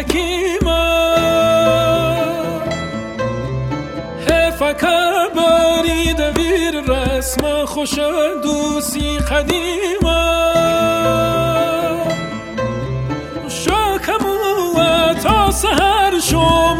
حکیمم فکر باری دویر رسم خوش دوسی شکم و تا سهر شما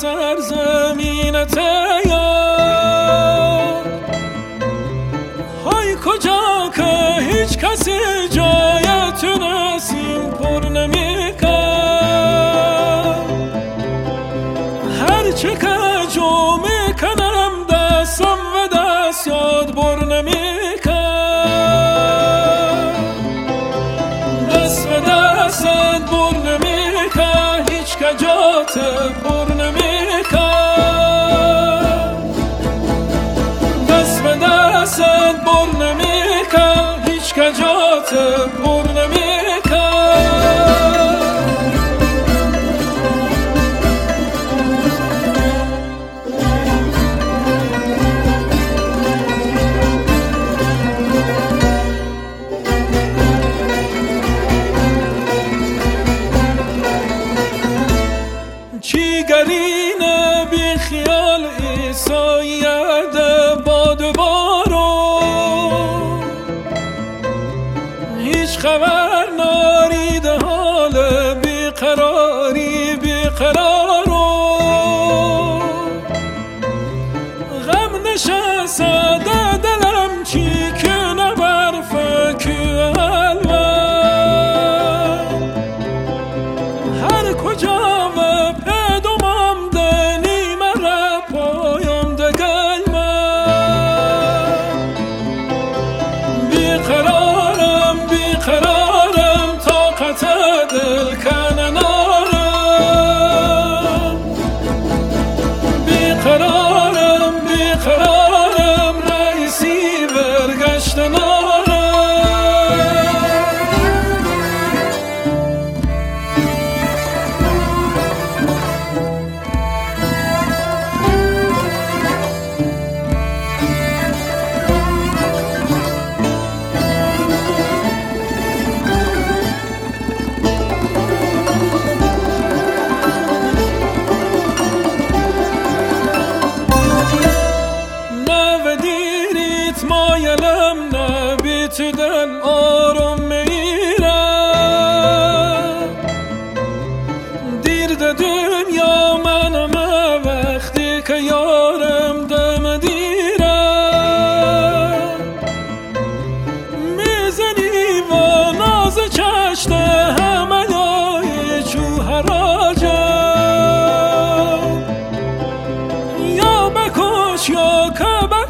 تیار اشکنجات پر نمی‌کرد چی گرینه بی خیال قراری بی قرار. آروم میرم. دیر دادم یا منم وقتی که یارم دم دیرم. می‌زنی و ناز چشته همه یای چو حراجم یا بکش یا کبر